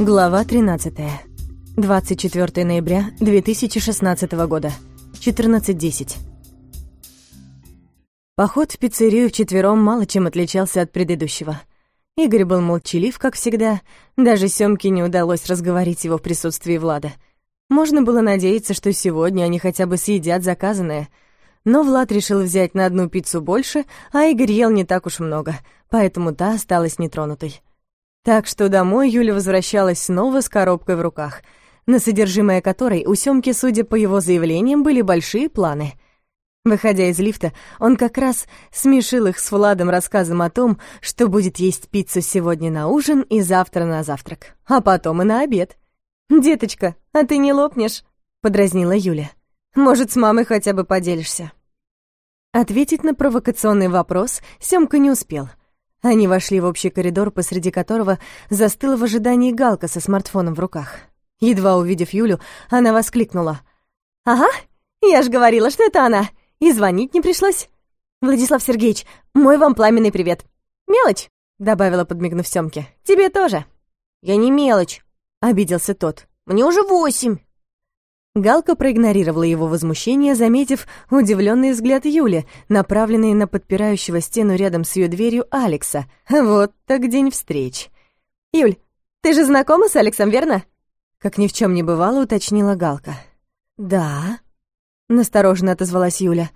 Глава 13. 24 ноября 2016 года. 14.10. Поход в пиццерию вчетвером мало чем отличался от предыдущего. Игорь был молчалив, как всегда. Даже Сёмке не удалось разговорить его в присутствии Влада. Можно было надеяться, что сегодня они хотя бы съедят заказанное. Но Влад решил взять на одну пиццу больше, а Игорь ел не так уж много, поэтому та осталась нетронутой. Так что домой Юля возвращалась снова с коробкой в руках, на содержимое которой у Сёмки, судя по его заявлениям, были большие планы. Выходя из лифта, он как раз смешил их с Владом рассказом о том, что будет есть пиццу сегодня на ужин и завтра на завтрак, а потом и на обед. «Деточка, а ты не лопнешь?» — подразнила Юля. «Может, с мамой хотя бы поделишься?» Ответить на провокационный вопрос Сёмка не успел — они вошли в общий коридор, посреди которого застыла в ожидании Галка со смартфоном в руках. Едва увидев Юлю, она воскликнула. «Ага, я ж говорила, что это она. И звонить не пришлось. Владислав Сергеевич, мой вам пламенный привет. Мелочь?» — добавила, подмигнув Сёмке. «Тебе тоже». «Я не мелочь», — обиделся тот. «Мне уже восемь». Галка проигнорировала его возмущение, заметив удивленный взгляд Юли, направленный на подпирающего стену рядом с ее дверью Алекса. Вот так день встреч. «Юль, ты же знакома с Алексом, верно?» Как ни в чем не бывало, уточнила Галка. «Да», — настороженно отозвалась Юля.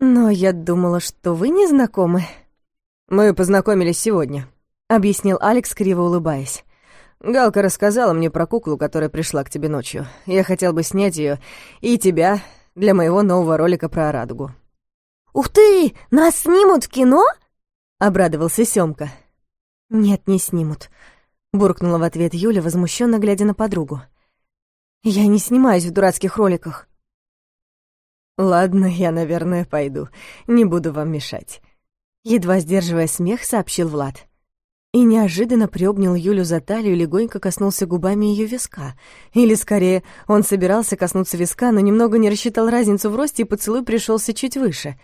«Но я думала, что вы не знакомы». «Мы познакомились сегодня», — объяснил Алекс, криво улыбаясь. Галка рассказала мне про куклу, которая пришла к тебе ночью. Я хотел бы снять ее и тебя для моего нового ролика про радугу. «Ух ты! Нас снимут в кино?» — обрадовался Сёмка. «Нет, не снимут», — буркнула в ответ Юля, возмущенно глядя на подругу. «Я не снимаюсь в дурацких роликах». «Ладно, я, наверное, пойду. Не буду вам мешать». Едва сдерживая смех, сообщил Влад и неожиданно приобнял Юлю за талию и легонько коснулся губами ее виска. Или, скорее, он собирался коснуться виска, но немного не рассчитал разницу в росте, и поцелуй пришелся чуть выше.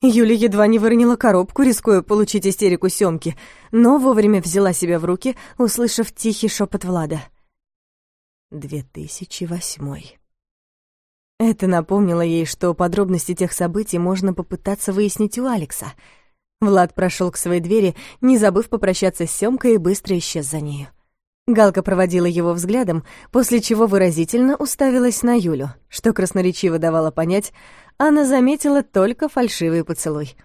Юля едва не выронила коробку, рискуя получить истерику Сёмки, но вовремя взяла себя в руки, услышав тихий шепот Влада. «Две тысячи восьмой». Это напомнило ей, что подробности тех событий можно попытаться выяснить у Алекса — Влад прошел к своей двери, не забыв попрощаться с Сёмкой, и быстро исчез за нею. Галка проводила его взглядом, после чего выразительно уставилась на Юлю, что красноречиво давало понять, она заметила только фальшивый поцелуй.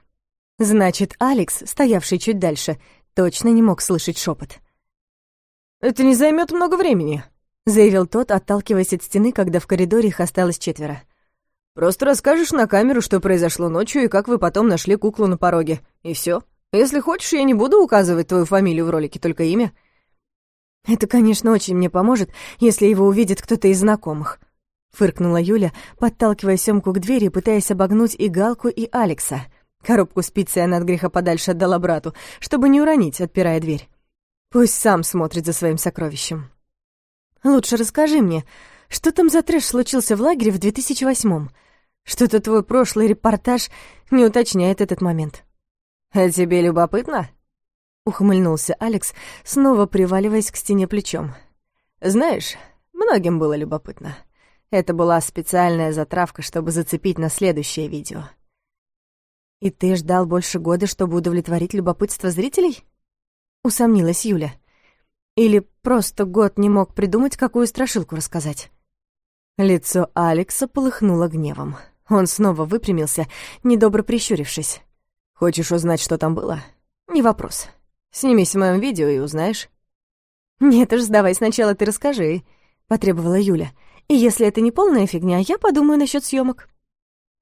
Значит, Алекс, стоявший чуть дальше, точно не мог слышать шепот. «Это не займет много времени», — заявил тот, отталкиваясь от стены, когда в коридоре их осталось четверо. Просто расскажешь на камеру, что произошло ночью и как вы потом нашли куклу на пороге. И все. Если хочешь, я не буду указывать твою фамилию в ролике, только имя». «Это, конечно, очень мне поможет, если его увидит кто-то из знакомых», — фыркнула Юля, подталкивая Сёмку к двери, пытаясь обогнуть и Галку, и Алекса. Коробку с пиццей она от греха подальше отдала брату, чтобы не уронить, отпирая дверь. Пусть сам смотрит за своим сокровищем. «Лучше расскажи мне, что там за трэш случился в лагере в 2008-м? Что-то твой прошлый репортаж не уточняет этот момент». «А тебе любопытно?» — ухмыльнулся Алекс, снова приваливаясь к стене плечом. «Знаешь, многим было любопытно. Это была специальная затравка, чтобы зацепить на следующее видео». «И ты ждал больше года, чтобы удовлетворить любопытство зрителей?» — усомнилась Юля. «Или просто год не мог придумать, какую страшилку рассказать?» Лицо Алекса полыхнуло гневом. Он снова выпрямился, недобро прищурившись. «Хочешь узнать, что там было?» «Не вопрос. Снимись в моем видео и узнаешь». «Нет уж, давай сначала ты расскажи», — потребовала Юля. «И если это не полная фигня, я подумаю насчет съемок.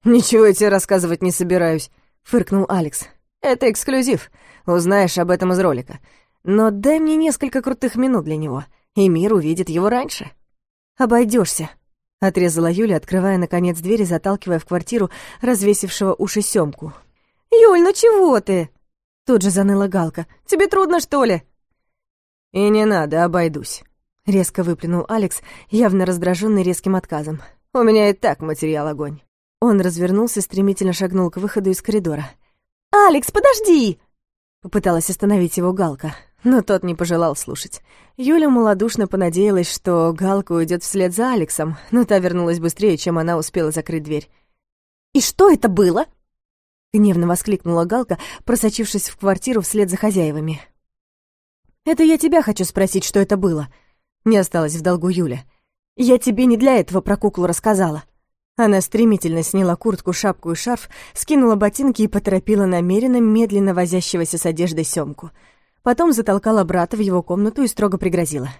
«Ничего я тебе рассказывать не собираюсь», — фыркнул Алекс. «Это эксклюзив. Узнаешь об этом из ролика. Но дай мне несколько крутых минут для него, и мир увидит его раньше». Обойдешься, Отрезала Юля, открывая, наконец, дверь и заталкивая в квартиру развесившего уши Сёмку. «Юль, ну чего ты?» Тут же заныла Галка. «Тебе трудно, что ли?» «И не надо, обойдусь», — резко выплюнул Алекс, явно раздраженный резким отказом. «У меня и так материал огонь». Он развернулся стремительно шагнул к выходу из коридора. «Алекс, подожди!» Попыталась остановить его Галка, Но тот не пожелал слушать. Юля малодушно понадеялась, что Галка уйдет вслед за Алексом, но та вернулась быстрее, чем она успела закрыть дверь. «И что это было?» — гневно воскликнула Галка, просочившись в квартиру вслед за хозяевами. «Это я тебя хочу спросить, что это было?» Не осталось в долгу Юля. «Я тебе не для этого про куклу рассказала». Она стремительно сняла куртку, шапку и шарф, скинула ботинки и поторопила намеренно медленно возящегося с одеждой Сёмку. Потом затолкала брата в его комнату и строго пригрозила.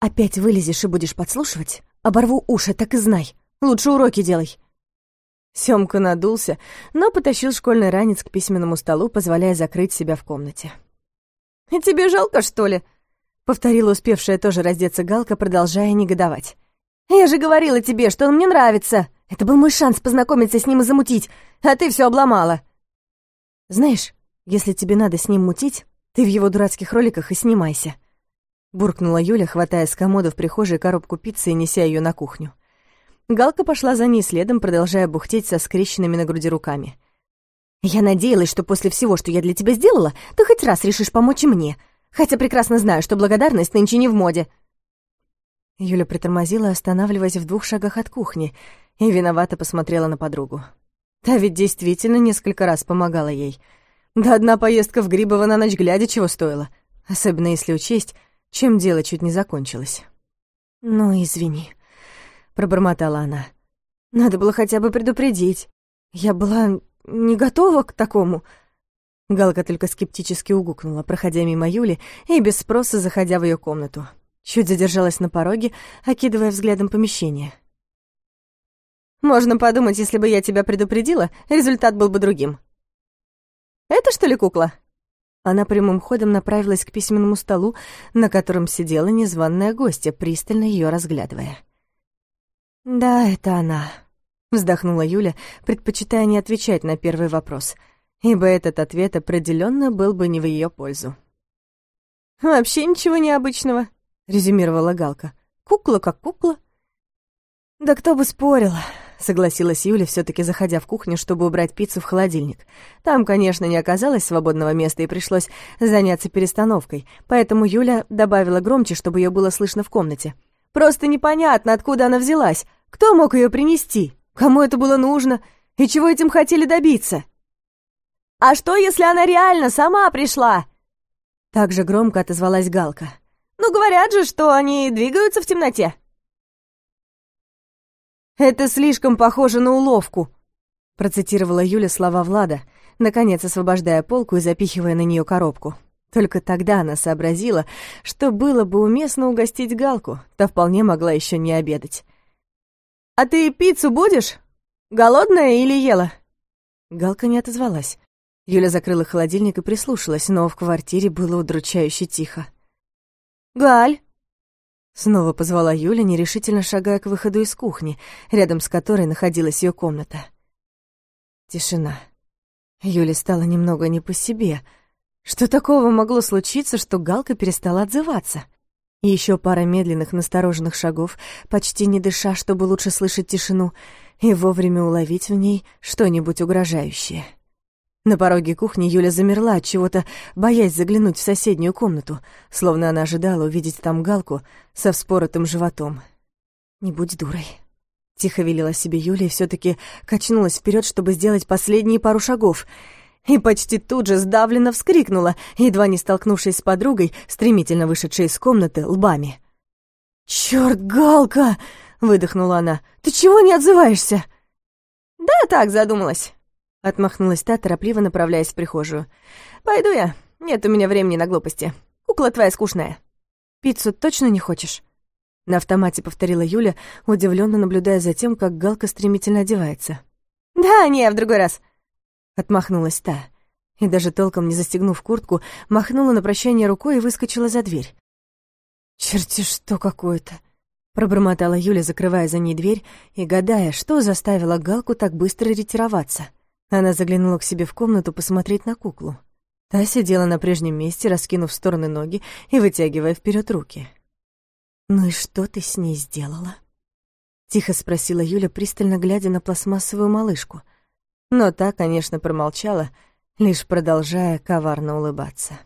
«Опять вылезешь и будешь подслушивать? Оборву уши, так и знай. Лучше уроки делай». Сёмка надулся, но потащил школьный ранец к письменному столу, позволяя закрыть себя в комнате. «И тебе жалко, что ли?» — повторила успевшая тоже раздеться Галка, продолжая негодовать. «Я же говорила тебе, что он мне нравится. Это был мой шанс познакомиться с ним и замутить, а ты все обломала». «Знаешь, если тебе надо с ним мутить, ты в его дурацких роликах и снимайся», — буркнула Юля, хватая с комода в прихожей коробку пиццы и неся ее на кухню. Галка пошла за ней следом, продолжая бухтеть со скрещенными на груди руками. «Я надеялась, что после всего, что я для тебя сделала, ты хоть раз решишь помочь мне, хотя прекрасно знаю, что благодарность нынче не в моде». Юля притормозила, останавливаясь в двух шагах от кухни, и виновато посмотрела на подругу. Та ведь действительно несколько раз помогала ей. Да одна поездка в Грибово на ночь глядя чего стоила, особенно если учесть, чем дело чуть не закончилось. «Ну, извини», — пробормотала она. «Надо было хотя бы предупредить. Я была не готова к такому». Галка только скептически угукнула, проходя мимо Юли и без спроса заходя в ее комнату. Чуть задержалась на пороге, окидывая взглядом помещение. «Можно подумать, если бы я тебя предупредила, результат был бы другим». «Это что ли кукла?» Она прямым ходом направилась к письменному столу, на котором сидела незваная гостья, пристально ее разглядывая. «Да, это она», — вздохнула Юля, предпочитая не отвечать на первый вопрос, ибо этот ответ определенно был бы не в ее пользу. «Вообще ничего необычного», — резюмировала Галка. «Кукла как кукла». «Да кто бы спорил», — согласилась Юля, все таки заходя в кухню, чтобы убрать пиццу в холодильник. Там, конечно, не оказалось свободного места, и пришлось заняться перестановкой, поэтому Юля добавила громче, чтобы ее было слышно в комнате. «Просто непонятно, откуда она взялась. Кто мог ее принести? Кому это было нужно? И чего этим хотели добиться?» «А что, если она реально сама пришла?» Так же громко отозвалась Галка. Ну, говорят же, что они двигаются в темноте. Это слишком похоже на уловку, процитировала Юля слова Влада, наконец освобождая полку и запихивая на нее коробку. Только тогда она сообразила, что было бы уместно угостить Галку, та вполне могла еще не обедать. «А ты пиццу будешь? Голодная или ела?» Галка не отозвалась. Юля закрыла холодильник и прислушалась, но в квартире было удручающе тихо. «Галь!» Снова позвала Юля, нерешительно шагая к выходу из кухни, рядом с которой находилась ее комната. Тишина. Юле стало немного не по себе. Что такого могло случиться, что Галка перестала отзываться? И еще пара медленных, настороженных шагов, почти не дыша, чтобы лучше слышать тишину, и вовремя уловить в ней что-нибудь угрожающее. На пороге кухни Юля замерла от чего-то, боясь заглянуть в соседнюю комнату, словно она ожидала увидеть там Галку со вспоротым животом. «Не будь дурой», — тихо велела себе Юля и все таки качнулась вперед, чтобы сделать последние пару шагов, и почти тут же сдавленно вскрикнула, едва не столкнувшись с подругой, стремительно вышедшей из комнаты, лбами. «Чёрт, Галка!» — выдохнула она. «Ты чего не отзываешься?» «Да так задумалась». Отмахнулась та, торопливо направляясь в прихожую. «Пойду я. Нет у меня времени на глупости. Кукла твоя скучная». «Пиццу точно не хочешь?» На автомате повторила Юля, удивленно наблюдая за тем, как Галка стремительно одевается. «Да, не, в другой раз». Отмахнулась та. И даже толком не застегнув куртку, махнула на прощание рукой и выскочила за дверь. «Черти что какое-то!» Пробормотала Юля, закрывая за ней дверь и гадая, что заставило Галку так быстро ретироваться. Она заглянула к себе в комнату посмотреть на куклу. Та сидела на прежнем месте, раскинув в стороны ноги и вытягивая вперед руки. «Ну и что ты с ней сделала?» Тихо спросила Юля, пристально глядя на пластмассовую малышку. Но та, конечно, промолчала, лишь продолжая коварно улыбаться.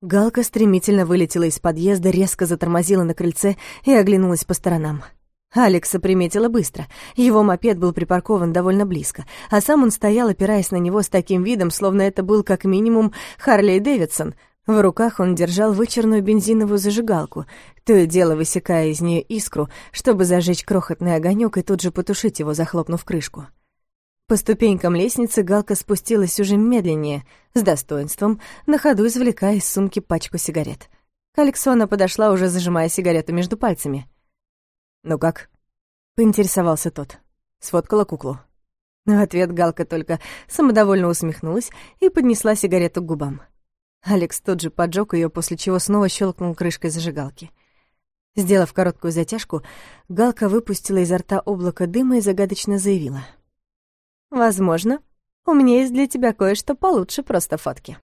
Галка стремительно вылетела из подъезда, резко затормозила на крыльце и оглянулась по сторонам. Алекса приметила быстро. Его мопед был припаркован довольно близко, а сам он стоял, опираясь на него с таким видом, словно это был как минимум Харлей Дэвидсон. В руках он держал вычерную бензиновую зажигалку, то и дело высекая из нее искру, чтобы зажечь крохотный огонек и тут же потушить его, захлопнув крышку. По ступенькам лестницы Галка спустилась уже медленнее, с достоинством, на ходу извлекая из сумки пачку сигарет. К Алексу она подошла, уже зажимая сигарету между пальцами. «Ну как?» — поинтересовался тот. Сфоткала куклу. В ответ Галка только самодовольно усмехнулась и поднесла сигарету к губам. Алекс тут же поджег ее, после чего снова щелкнул крышкой зажигалки. Сделав короткую затяжку, Галка выпустила изо рта облако дыма и загадочно заявила. «Возможно, у меня есть для тебя кое-что получше просто фотки».